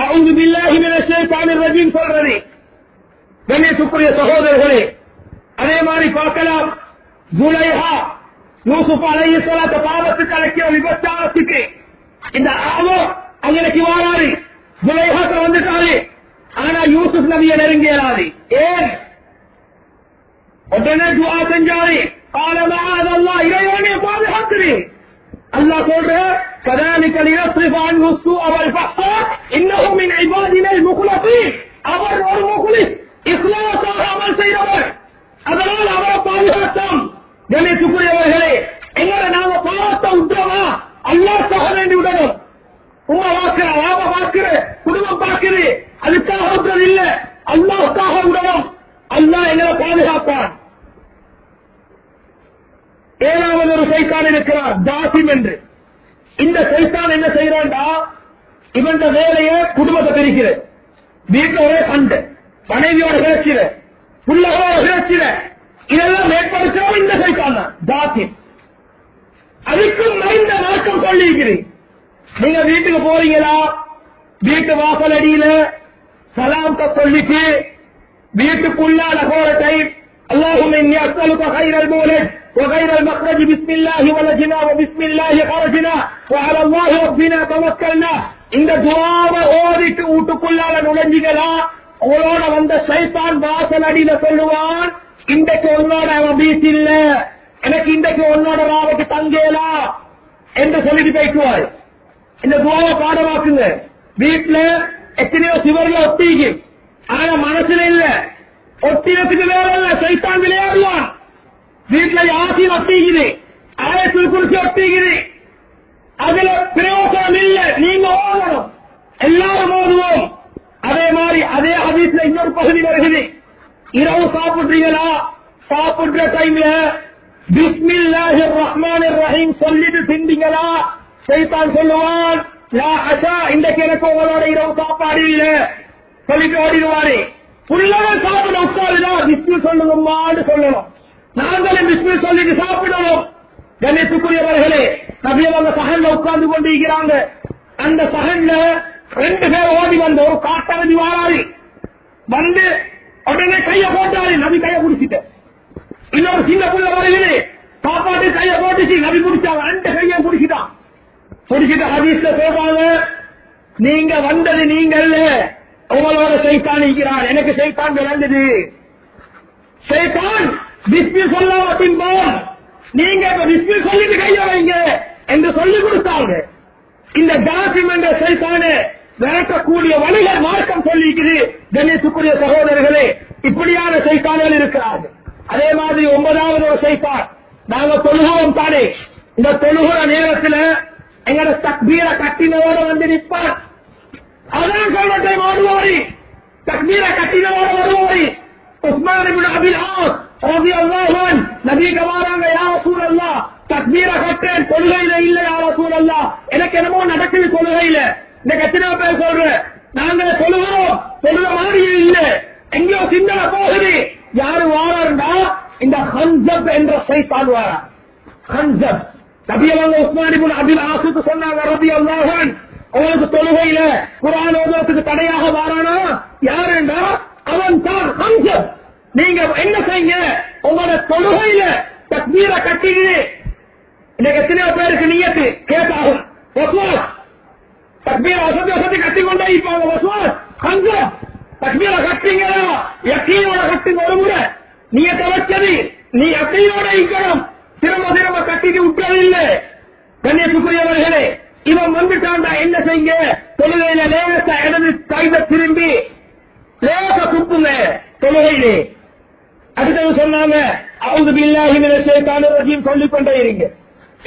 அவங்க பில்லாஹி மின வகையும் சொல்றது. கணேசுக்குரிய சகோதரர்களே அதே மாதிரி பார்க்கலாம் ஜுலைஹா யூசுப் அலையலாத்த பாவத்துக்கு அழைக்கிற விபச்சாரத்துக்கு இந்த ஆவோ அங்கனைக்கு வாராரு துலைஹாத்துல வந்துட்டாரு ஆனா யூசுப் நபியை நெருங்கியலாது ஏன் உடனே துவா செஞ்சாரு காலமாதல்லா இறைவனே பாதுகாத்துரு அல்லாஹ் சொல்ற كذلك ليصرف عنه السوء والفحشاء انه من عبادنا المخلصين அவர் ஒரு முகுலிஸ் இஸ்லாத்தாக அமல் செய்தவர் அதனால் அவரை பாதுகாத்தோம். கணேசுக்குரியவர்களே எங்களை நாம பாவத்தை அல்லா அல்லாஹ் வேண்டி விடணும் உமா பார்க்கிற லாப பார்க்கிற குடும்பம் பார்க்குது அதுக்காக விட்டுறது இல்ல. அல்லாவுக்காக விடணும் அல்லாஹ் எங்களை பாதுகாப்பான். ஏழாவது ஒரு சைத்தான் இருக்கிறார் ஜாசிம் என்று. இந்த சைத்தான் என்ன செய்யறான்டா இவன் வேலையை குடும்பத்தை பிரிக்கிற வீட்டில் ஒரே சண்டை. மனைவியோட கிளச்சிட புள்ளகளோட கிளச்சிட இதெல்லாம் ஏற்படுத்துறோம் இந்த சைத்தான் தான் ஜாசிம் அதுக்கும் மைந்த வழக்கம் சொல்லியிருக்கிறேன் நீங்க வீட்டுக்கு போறீங்களா வீட்டு வாசல் அடியில சலாம்க சொல்லிட்டு வீட்டுக்குள்ளால போற டைம் اللهم اني اسالك خير المولد وخير المخرج بسم الله ولجنا وبسم الله خرجنا وعلى الله ربنا توكلنا இந்த துவாவை ஓதிட்டு வீட்டுக்குள்ளால நுழைஞ்சிகளா உங்களோட வந்த சைத்தான் வாசல் அடியில சொல்லுவான் இன்றைக்கு உன்னோட அவன் பீச் இல்ல எனக்கு இன்றைக்கு உன்னோட ராவுக்கு தங்கேலா? என்று சொல்லிட்டு போய்க்குவார் இந்த துவாவை பாடமாக்குங்க வீட்டுல எத்தனையோ சிவர்ல ஒத்திக்கு ஆனா மனசுல இல்ல. ஒத்தினத்துக்கு வேற இல்ல. சைத்தான் விளையாடுவான். வீட்டுல யாசி ஒத்திக்குது ஆயத்தில் குறிச்சு ஒத்திக்குது அதுல பிரயோசனம் இல்ல நீங்க ஓடணும் எல்லாரும் ஓடுவோம் அதே மாதிரி அதே ஒரு பகுதி வருகிறது. இரவு சாப்பிடுறீங்களா? சாப்பிடுற டைம்ல பிஸ்மில்லாஹி ரஹ்மான் ரஹீம் சொல்லிட்டு திண்டீங்களா சைத்தான் சொல்லுவான் லா அஷா இன்றைக்கு எனக்கு உங்களோட இரவு சாப்பாடு இல்ல. சொல்லிட்டு ஓடிடுவாரு புள்ளவன் சாப்பிட உட்காருதான் விஷ்ணு சொல்லுங்கம்மான்னு சொல்லணும். நாங்களும் விஷ்ணு சொல்லிட்டு சாப்பிடணும். கணேசுக்குரியவர்களே நபியவங்க சகன்ல உட்கார்ந்து கொண்டிருக்கிறாங்க. அந்த சகன்ல ரெண்டு பேர் ஓடி வந்த ஒரு காட்டரதி வாராரு வந்து உடனே கைய போட்டாரு நபி கைய குடிச்சிட்ட இன்னொரு சின்ன புள்ள வருகிறது சாப்பாட்டு கைய போட்டுச்சு நபி குடிச்சாங்க ரெண்டு கைய குடிச்சிட்டான் குடிச்சிட்ட ஹதீஸ்ல சொல்றாங்க நீங்க வந்தது நீங்க உங்களோட சைத்தான் இருக்கிறான் எனக்கு சைத்தான் விளங்குது சைத்தான் விஸ்மி சொல்லாம பின்போம் நீங்க இப்ப பிஸ்மி சொல்லிட்டு கைய வைங்க என்று சொல்லி கொடுத்தாங்க. இந்த ஜாசிம் என்ற சைத்தானே விரட்டக்கூடிய வழிகள் மார்க்கம் சொல்லிக்குது. கணேசுக்குரிய சகோதரர்களே இப்படியான சைத்தான்கள் இருக்கிறார்கள். அதே மாதிரி ஒன்பதாவது ஒரு சைத்தான். நாங்க தொழுகிறோம் தானே. இந்த தொழுகிற நேரத்துல எங்கட தக்பீர கட்டினோட வந்து நிற்பார். அதான் சொல்ற டைம் ஓடுவோரி தக்பீர கட்டினோட வருவோரி உஸ்மான் இப்னு அபில் ஆஸ் ரலியல்லாஹு அன்ஹு நபி கமாராங்க யா ரசூலல்லாஹ் தக்பீர கட்டேன் இல்ல யா ரசூலல்லாஹ். எனக்கு என்னமோ நடக்குது கொள்கையில இந்த எத்தனை பேர் சொல்ற நாங்கள் சொல்லுகிறோம். தொழுக மாதிரியே இல்ல. எங்கேயோ சிந்தனை போகுது. யாரு வாரா இந்த ஹன்சப் என்ற சைத்தான் வாரா. ஹன்சப். நபியவங்க உஸ்மான் இப்னு அபில் ஆசுக்கு சொன்னாங்க ரபி அல்லாஹன் அவனுக்கு தொழுகையில குரான் ஓதுறதுக்கு தடையாக வாரானா? யாருண்டா அவன் தான் ஹன்சப். நீங்க என்ன செய்யுங்க? உங்களோட தொழுகையில தக்மீரை கட்டிட்டு இன்னைக்கு எத்தனையோ பேருக்கு நீயத்து கேட்டாகும் தக்பீர வசதி வசதி கட்டி கொண்டே இருப்பாங்க வசுவாஸ் ஹம்சப் தக்பீரை கட்டிங்களா யக்கீனோட கட்டுங்க ஒரு முறை. நீயத்தை வச்சது? நீ யக்கீனோட இருக்கணும் திரும்ப திரும்ப கட்டிட்டு விட்டது இல்லை கண்ணியத்துக்குரியவர்களே இவன் வந்துட்டான்டா. என்ன செய்ய தொழுகையில லேச இடது கைத திரும்பி லேச துப்புங்க தொழுகையிலே. அடுத்தது சொன்னாங்க அவங்க பில்லாஹி மின ஷைத்தான ரஜீம் சொல்லிக் கொண்டே இருங்க.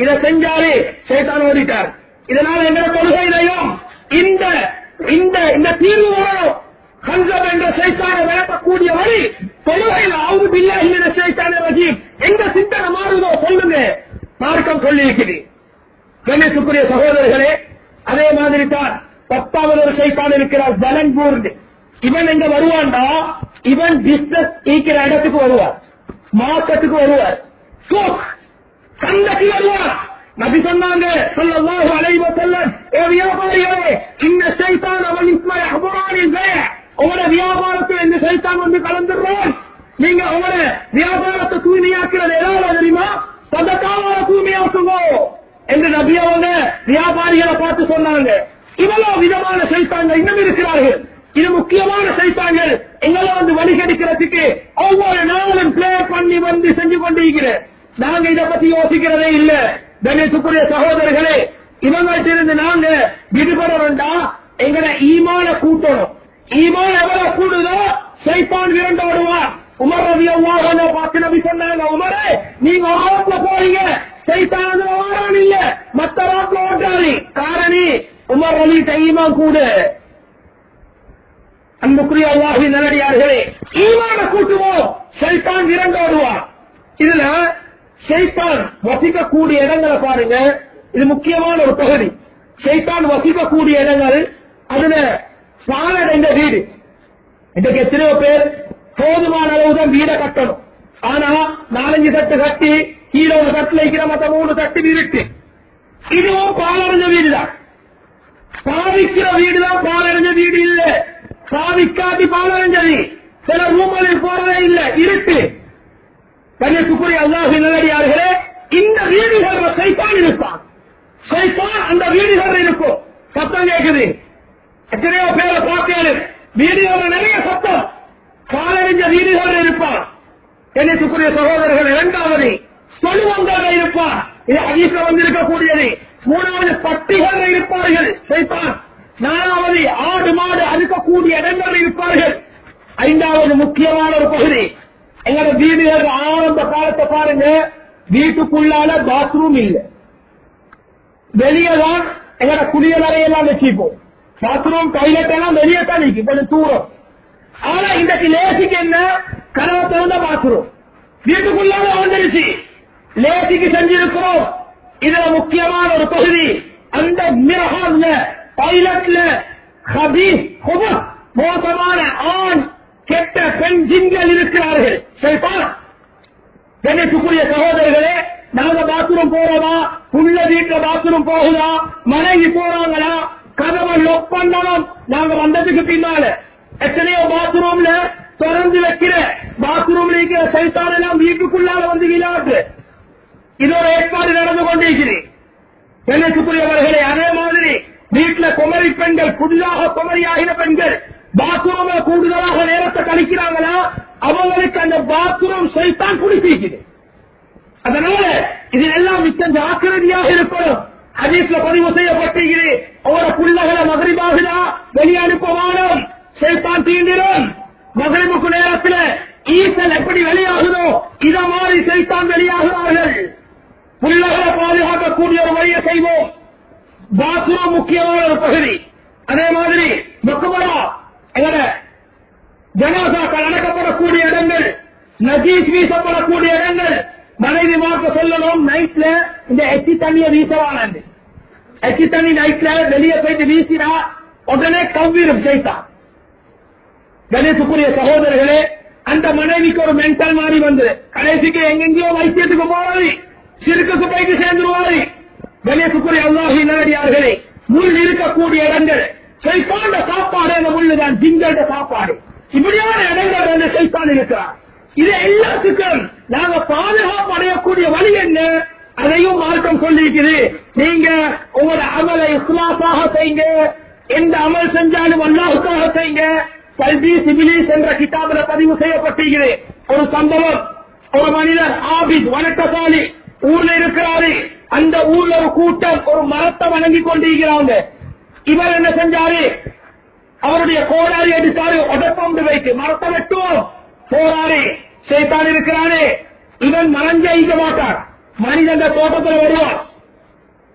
இதை செஞ்சாலே சேத்தான் ஓடிட்டார். இதனால என்ற தொழுகையிலையும் இந்த இந்த இந்த தீர்வு வரும் என்ற சைத்தான விளக்கக்கூடிய வழி தொழுகையில அவங்க பில்லாஹி மின ஷைத்தான ரஜீம் எங்க சிந்தனை மாறுதோ சொல்லுங்க. மார்க்கம் சொல்லி இருக்குது கணேசுக்குரிய சகோதரர்களே அதே மாதிரி தான் பத்தாவது ஒரு சைத்தான் இருக்கிறார் ஜலன்பூர் இவன் எங்க வருவான்டா? இவன் பிசினஸ் ஈக்கிற இடத்துக்கு வருவார். மார்க்கெட்டுக்கு வருவார். சோக் சந்தைக்கு வருவார். நபி சொன்னாங்க சொல்லல்லாஹு அலைஹி வஸல்லம் ஏ வியாபாரிகளே இந்த சைத்தான் அவன் இஸ்மாய அபுரானில் பய உங்களோட வியாபாரத்தில் இந்த வந்து கலந்துடுறான். நீங்க உங்களோட வியாபாரத்தை தூய்மையாக்குறது எதாவது தெரியுமா? சதக்காவால தூய்மையாக்குங்கோ. என்று நபி அவங்க வியாபாரிகளை பார்த்து சொன்னாங்க. இவ்வளவு விதமான சைத்தான்கள் இன்னும் இருக்கிறார்கள். இது முக்கியமான சைத்தான்கள் எங்களை வந்து வழிகெடுக்கிறதுக்கு ஒவ்வொரு நாளும் பிளே பண்ணி வந்து செஞ்சு கொண்டிருக்கிறேன். நாங்க இதை பத்தி யோசிக்கிறதே இல்ல. கணேசுக்குரிய சகோதரர்களே இவங்கள்ட்ட இருந்து நாங்க விடுபட வேண்டாம். எங்கட ஈமான கூட்டணும். ஈமான் எவ்வளவு கூடுதோ சைத்தான் விரண்டோடுவான் உமர் ரவி அல்லாஹ் பார்த்து நபி சொன்னாங்க உமரே நீங்க ஆரத்துல போறீங்க. சைத்தான் வாரான் இல்ல. மத்த ரோட்ல ஓட்டாரு காரணி உமர் ரவி ஈமான் கூடு. அன்புக்குரிய அல்லாஹி நல்லடியார்களே ஈமான கூட்டுவோம். சைத்தான் விரண்டோடுவான். இதுல ஷெய்தான் வசிக்கக்கூடிய இடங்களை பாருங்க. இது முக்கியமான ஒரு பகுதி. ஷெய்தான் வசிக்கக்கூடிய இடங்கள் அதுல பாலடைந்த வீடு. இன்றைக்கு எத்தனையோ பேர் போதுமான அளவுதான் வீடை கட்டணும். ஆனா நாலஞ்சு தட்டு கட்டி கீழே ஒரு தட்டுல இருக்கிற மத்த மூணு தட்டு வீட்டு இதுவும் பாலடைஞ்ச வீடுதான். வீடு வீடுதான் பாலடைஞ்ச வீடு இல்ல. சாதிக்காட்டி பாலடைஞ்சது. சில ரூமலில் போறதே இல்ல. இருட்டு. கன்னியாகுமரி அல்லாஹி நல்லடியார்களே இந்த வீடுகள் சைத்தான் இருப்பான் சைத்தான் அந்த வீடுகள் இருக்கும். சத்தம் கேட்குது எத்தனையோ பேரை பார்த்தேன் வீடுகள் நிறைய சத்தம். காலறிஞ்ச வீடுகள் இருப்பான் கன்னியாகுமரிய சகோதரர்கள் இரண்டாவது சொல்லுவங்கள் இருப்பான் இது அதிக வந்திருக்கக்கூடியது. மூணாவது பட்டிகள் இருப்பார்கள். சைத்தான். நாலாவது ஆடு மாடு அறுக்கக்கூடிய இடங்கள் இருப்பார்கள். ஐந்தாவது முக்கியமான ஒரு பகுதி. எங்களோட வீடு ஆரம்ப காலத்தை பாருங்க. வீட்டுக்குள்ளால பாத்ரூம் இல்லை. வெளியே தான் எங்களோட குளியல் வச்சுப்போம் பாத்ரூம் டாய்லெட் எல்லாம் வெளியே தான் நிற்கும் கொஞ்சம் தூரம். ஆனா இன்றைக்கு லேசிக்கு என்ன? கனவை திறந்த பாத்ரூம் வீட்டுக்குள்ளால வந்துருச்சு. லேசிக்கு செஞ்சிருக்கிறோம். இதுல முக்கியமான ஒரு பகுதி அந்த மிரகான்ல டாய்லெட்ல மோசமான ஆண் கெட்ட பெண் ஜின்கள் இருக்கிறார்கள். சரிப்பா கணேசுக்குரிய சகோதரர்களே நாங்க பாத்ரூம் போறதா உள்ள வீட்டுல பாத்ரூம் போகுதா? மனைவி போறாங்களா? கதவை லொக் பண்ணணும் நாங்க வந்ததுக்கு பின்னால எத்தனையோ பாத்ரூம்ல திறந்து வைக்கிற பாத்ரூம்ல இருக்கிற சைத்தான் எல்லாம் வீட்டுக்குள்ளால வந்து விளையாட்டு இது ஒரு ஏற்பாடு நடந்து கொண்டிருக்கிறேன் கணேசுக்குரியவர்களே அதே மாதிரி வீட்டுல குமரி பெண்கள் புதிதாக குமரியாகிற பெண்கள் பாத்ரூம்ல கூடுதலாக நேரத்தை கழிக்கிறாங்களா? அவங்களுக்கு அந்த பாத்ரூம் சைத்தான் குடிப்பிக்குது அதனால இது எல்லாம் மிக்க ஜாக்கிரதையாக இருக்கணும். ஹதீஸ்ல பதிவு செய்யப்பட்டிருக்கிறது. அவர புள்ளகளை மகரிபாகுதா வெளியே அனுப்பவானோம். சைத்தான் தீண்டிடும். மகரிமுக்கு நேரத்தில் ஈசல் எப்படி வெளியாகுதோ இத மாதிரி சைத்தான் வெளியாகிறார்கள். புள்ளகளை பாதுகாக்கக்கூடிய ஒரு வழியை செய்வோம். பாத்ரூம் முக்கியமான ஒரு பகுதி. அதே மாதிரி மக்கமரா எங்கட ஜனாசாக்கள் அடக்கப்படக்கூடிய இடங்கள் நஜீஸ் வீசப்படக்கூடிய இடங்கள். மனைவி மார்க்க சொல்லணும் நைட்ல இந்த எச்சி தண்ணிய வீசவானு எச்சி தண்ணி நைட்ல வெளியே போயிட்டு வீசினா உடனே கவ்வீரம் செய்தான் கணேசுக்குரிய சகோதரர்களே அந்த மனைவிக்கு ஒரு மென்டல் மாறி வந்து கடைசிக்கு எங்கெங்கயோ வைத்தியத்துக்கு போறது சிறுக்கு போயிட்டு சேர்ந்துருவாரு. கணேசுக்குரிய அல்லாஹி நாடியார்களே முள் இருக்கக்கூடிய இடங்கள் சைத்தாண்ட சாப்பாடு அந்த முள்ளுதான் திங்கள சாப்பாடு. இப்படியான இடங்கள் வந்து சைத்தான் இருக்கிறார். இது எல்லாத்துக்கும் நாங்க பாதுகாப்பு அடையக்கூடிய வழி என்ன? அதையும் மார்க்கம் சொல்லியிருக்குது. நீங்க உங்களோட அமலை இஸ்லாசாக செய்யுங்க. எந்த அமல் செஞ்சாலும் அல்லாஹுக்காக செய்யுங்க. கல்வி சிபிலிஸ் என்ற கிதாபில பதிவு செய்யப்பட்டிருக்கிறது ஒரு சம்பவம். ஒரு மனிதர் ஆபிஸ் வணக்கசாலி. ஊர்ல இருக்கிறாரு. அந்த ஊர்ல ஒரு கூட்டம் ஒரு மரத்தை வணங்கி கொண்டிருக்கிறாங்க. இவர் என்ன செஞ்சாரு? அவருடைய கோடாரி எடுத்தாரு உடப்பொண்டு வைத்து மரத்தை வெட்டுவோம் போராடி செய்தான் இருக்கிறானே. இவன் மறைஞ்சே இங்க மாட்டார் மனிதன் தோட்டத்தில் வருவான்.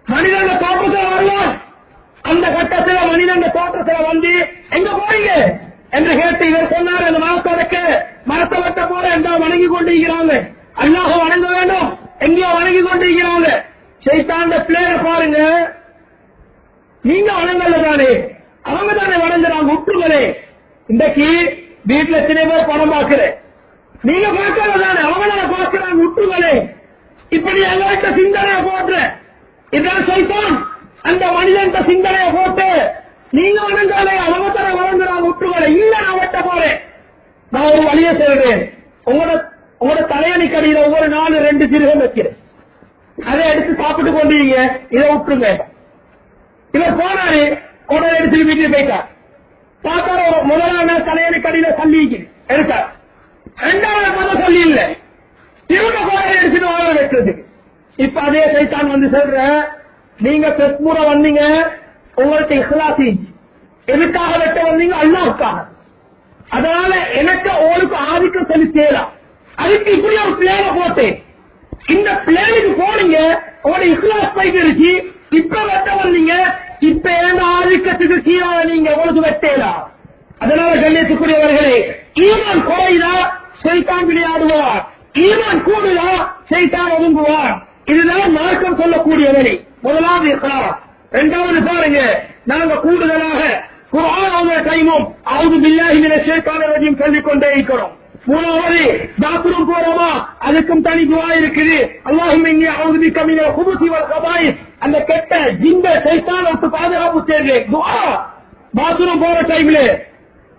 மனிதன் தோட்டத்தில் வருவான். அந்த கட்டத்தில் மனிதன் தோட்டத்தில் வந்து எங்க போறீங்க? என்று கேட்டு இவர் சொன்னார் அந்த மரத்தை வைக்க மரத்தை வெட்ட போற எந்த வணங்கி கொண்டிருக்கிறாங்க. அல்லாஹ் வணங்க வேண்டும். எங்கேயோ வணங்கி கொண்டிருக்கிறாங்க. சைத்தாண்ட பிள்ளைய பாருங்க. நீங்க வணங்கல தானே அவங்க தானே வணங்குறாங்க விட்டுங்களே இன்றைக்கு வீட்டுல எத்தனை பேர் பணம் பார்க்கிறேன் நீங்க பார்க்கறது தானே அவங்க தானே பார்க்கிறாங்க விட்டுங்களே இப்படி எங்கள்கிட்ட சிந்தனையை போட்டு இதான் சொல்லிட்டோம் அந்த மனிதன் சிந்தனையை போட்டு நீங்க வணங்காலே அவங்க தானே வணங்குறாங்க விட்டுங்களே இல்ல நான் வெட்ட போறேன். நான் ஒரு வழியை சொல்றேன். உங்களோட உங்களோட தலையணி கடையில ஒவ்வொரு நாலு ரெண்டு சிறுகம் வைக்கிறேன். எடுத்து சாப்பிட்டு கொண்டீங்க இதை விட்டுருங்க. இவர் போனாரு உடனே எடுத்து வீட்டுக்கு போயிட்டார். பார்த்தாரு ஒரு முதலான தலையணி கடையில சல்லி எடுத்தார். ரெண்டாவது மதம் சொல்லி இல்ல. இவங்க போன எடுத்துட்டு வாழ வைக்கிறதுக்கு இப்ப அதே சைத்தான் வந்து சொல்ற நீங்க பெஸ்மூர வந்தீங்க உங்களுக்கு இஹ்லாசி எதுக்காக வெட்ட வந்தீங்க? அல்லாவுக்காக அதனால எனக்கு ஓருக்கு ஆதிக்கம் செலுத்தேலாம் அதுக்கு இப்படி ஒரு பிளேன போட்டேன். இந்த பிளேனுக்கு போனீங்க உங்களோட இஸ்லாஸ் இருக்கு. இப்ப வெட்ட வந்தீங்க இப்ப எந்த ஆதிக்கத்துக்கு கீழாக நீங்க உங்களுக்கு வெட்டேலா அதனால கண்ணியத்துக்குரியவர்களே ஈமான் குறைதா செய்தான் விளையாடுவார். ஈமான் கூடுதா செய்தான் ஒதுங்குவார். இதுதான் மார்க்கம் சொல்லக்கூடிய வழி முதலாவது இஸ்லாம். இரண்டாவது பாருங்க நாங்க கூடுதலாக குரான் டைமும் அவுது பில்லாஹி மினஷ் ஷைத்தானிர் சொல்லிக் கொண்டே இருக்கிறோம். மூணாவது பாத்ரூம் போறோமா? அதுக்கும் தனி துவா இருக்குது. அல்லாஹும் இங்கே அவுது பிக்க குபுசி வல் அந்த கெட்ட ஜிந்த சைத்தான் விட்டு பாதுகாப்பு தேர்வு துவா! பாத்ரூம் போற டைம்ல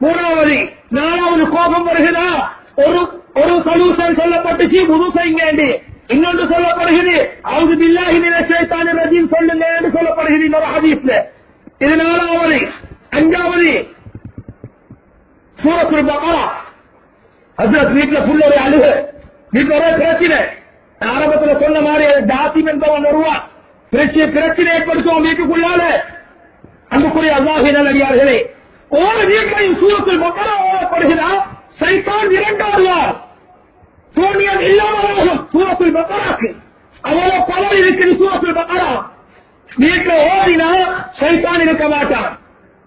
மூணாவது நாலாவது கோபம் வருகிறா ஒரு ஒரு சொல்யூஷன் சொல்லப்பட்டுச்சு. முது செய்யுங்க இன்னொன்று சொல்லப்படுகிறது. அவுது பில்லாஹி மினஷ் ரஜீம் சொல்லுங்க என்று சொல்லப்படுகிறது இன்னொரு ஹதீஸ்ல. இது நாலாவது. அஞ்சாவது சூரத்துல் பகரா. ஹசரத் வீட்டுல புள்ள ஒரு அழுக. வீட்டுல ஒரே பிரச்சனை. ஆரம்பத்துல சொன்ன மாதிரி ஜாதி என்பவன் வருவான். பிரச்சனை பிரச்சனை ஏற்படுத்துவோம் வீட்டுக்குள்ளால. அன்புக்குரிய அல்லாஹி நல்லடியார்களே ஒரு வீட்டையும் சூரத்தில் மக்களும் ஓடப்படுகிறார் சைத்தான் இரண்டாவது சூனியம் இல்லாமலும் சூரத்தில் மக்களாக்கு அவ்வளவு பலர் இருக்கிறது சூரத்தில் மக்களா வீட்டுல ஓடினா சைத்தான் இருக்க மாட்டான்.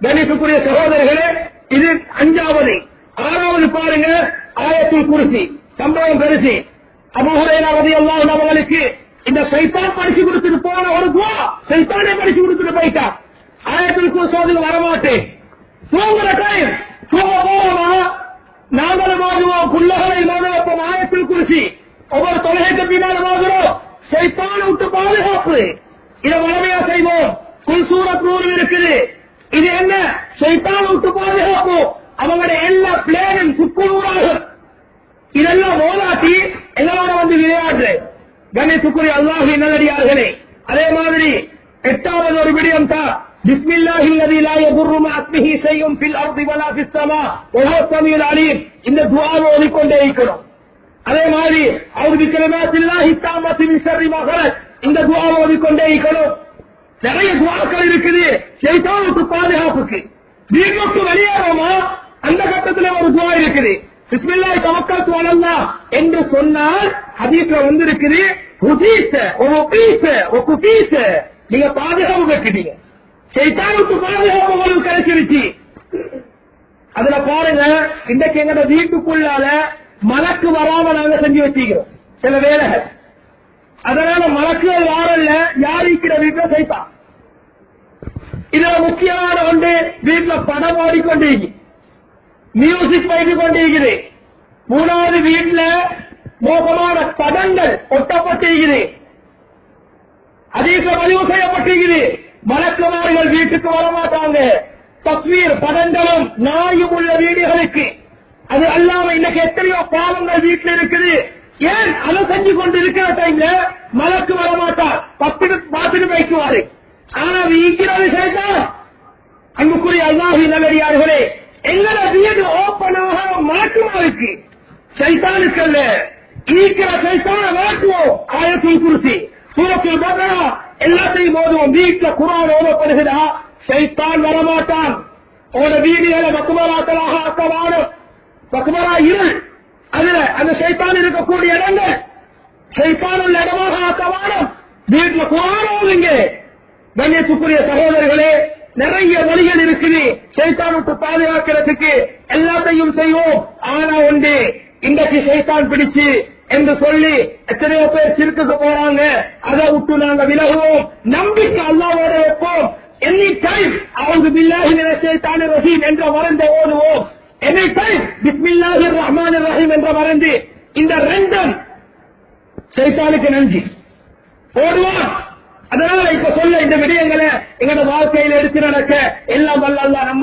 கணிப்புக்குரிய சகோதரர்களே இது அஞ்சாவது. ஆறாவது பாருங்க ஆயத்துல் குருசி சம்பவம் பெருசி. அபுஹுரையாவது எல்லாம் அவங்களுக்கு இந்த சைத்தான் படிச்சு கொடுத்துட்டு போன ஒரு துவா சைத்தானே படிச்சு கொடுத்துட்டு போயிட்டான் ஆயத்துல் குருசோதுக்கு வரமாட்டேன். தூங்குற டைம் தூங்க போகமா நாங்களும் மோதுவோம் புள்ளகளை மோத வைப்போம். ஆயத்தில் குறிச்சி ஒவ்வொரு தொலைகைக்கு பின்னால மோதுறோம் சைத்தான விட்டு பாதுகாப்பு. இதை வளமையா செய்வோம். குல்சூரத் நூறு இருக்குது. இது என்ன? சைத்தான விட்டு பாதுகாப்பு. அவங்களோட எல்லா பிளேனும் சுக்குநூறாக. இதெல்லாம் ஓதாட்டி எல்லாரும் வந்து விளையாட்டு கணே சுக்குரி அல்லாஹி நல்லடியார்களே. அதே மாதிரி எட்டாவது ஒரு விடயம் தான். பிஸ்மில்லாஹி அல்லதி லா யதுர்ரு மா அஸ்மிஹி ஷைஉன் ஃபில் அர்தி இந்த துஆவை ஓதிக்கொண்டே இருக்கிறோம். அதே மாதிரி அவுது கிரமாத்தில்லாஹி தாமத்தி மின் ஷர்ரி மா ஹலக் இந்த துஆவை ஓதிக்கொண்டே இருக்கிறோம். நிறைய துஆக்கள் இருக்குது. ஷைத்தானுக்கு பாதுகாப்புக்கு. தீர்வுக்கு வெளியேறோமா? அந்த கட்டத்துல ஒரு துவா இருக்குது. பிஸ்மில்லாஹி தவக்கல்து அலல்லாஹ் என்று சொன்னால் ஹதீஸ்ல வந்து இருக்குது ஹுதீஸ ஒரு பீஸ ஒரு நீங்க பாதுகாப்பு பெற்றுட்டீங்க சைத்தானுக்கு பாதுகாப்பு உங்களுக்கு கிடைச்சிருச்சு. அதுல பாருங்க இன்றைக்கு எங்க வீட்டுக்குள்ளால மலக்கு வராம நாங்க செஞ்சு வச்சுக்கிறோம். சில வேலைகள். அதனால மலக்குகள் யாரல்ல யார் இருக்கிற வீட்டுல சைத்தான். இதுல முக்கியமான ஒன்று வீட்டுல படம் ஓடிக்கொண்டிருக்கு. மியூசிக் வைத்துக் கொண்டிருக்கிறேன் மூணாவது வீட்டுல மோசமான படங்கள் ஒட்டப்பட்டிருக்குது அதிக பதிவு செய்யப்பட்டிருக்குது மலக்குமார்கள் வீட்டுக்கு வரமாட்டாங்க. தஸ்வீர் படங்களும் நாயும் உள்ள வீடுகளுக்கு. அது அல்லாம இன்னைக்கு எத்தனையோ பாவங்கள் வீட்டுல இருக்குது. ஏன் அதை செஞ்சு கொண்டு இருக்கிற டைம்ல மலக்கு வரமாட்டார். பத்து பார்த்துட்டு வைக்குவாரு ஆனா வீக்கிறது சேர்த்தான் அன்புக்குரிய அல்லாஹி நல்லடியார்களே எங்களோட வீடு ஓப்பனாக மாற்றுமா இருக்கு? சைத்தானுக்கு அல்ல ஈக்கிற சைத்தான மாற்றுவோம் ஆயத்தில் குறிச்சி சூரத்தில் பார்த்தா எல்லாத்தையும் ஓதுவோம் வீட்டுல குரான் ஓதப்படுகிறா சைத்தான் வரமாட்டான். வீடு வீடுகளை மக்குமராக்களாக ஆக்கவானும் பக்குமரா இருள் அதுல அந்த சைத்தான் இருக்கக்கூடிய இடங்கள் சைத்தான் உள்ள இடமாக ஆக்கவானும் வீட்டுல குரான் ஓதுங்க. கண்ணியத்துக்குரிய சகோதரர்களே நிறைய வழிகள் இருக்குது. சைத்தானுக்கு பாதுகாக்கிறதுக்கு எல்லாத்தையும் செய்வோம். ஆனா உண்டு இன்றைக்கு சைத்தான் பிடிச்சு என்று சொல்லி எத்தனையோ பேர் சிறுக்கு போறாங்க. அதை விட்டு நாங்க விலகுவோம். நம்பிக்கை அல்லாவோட வைப்போம். எனி டைம் அவங்க பில்லாஹி சைத்தான ரஹீம் என்ற மறந்த ஓடுவோம். எனி டைம் பிஸ்மில்லாஹி ரஹ்மான ரஹீம் என்ற மறந்து இந்த ரெண்டும் சைத்தானுக்கு நன்றி. ஓடுவான் அதனால இப்ப சொல்ல இந்த விடயங்களை எங்களோட வாழ்க்கையில எடுத்து நடக்க எல்லாம் வல்லல்ல நம்ம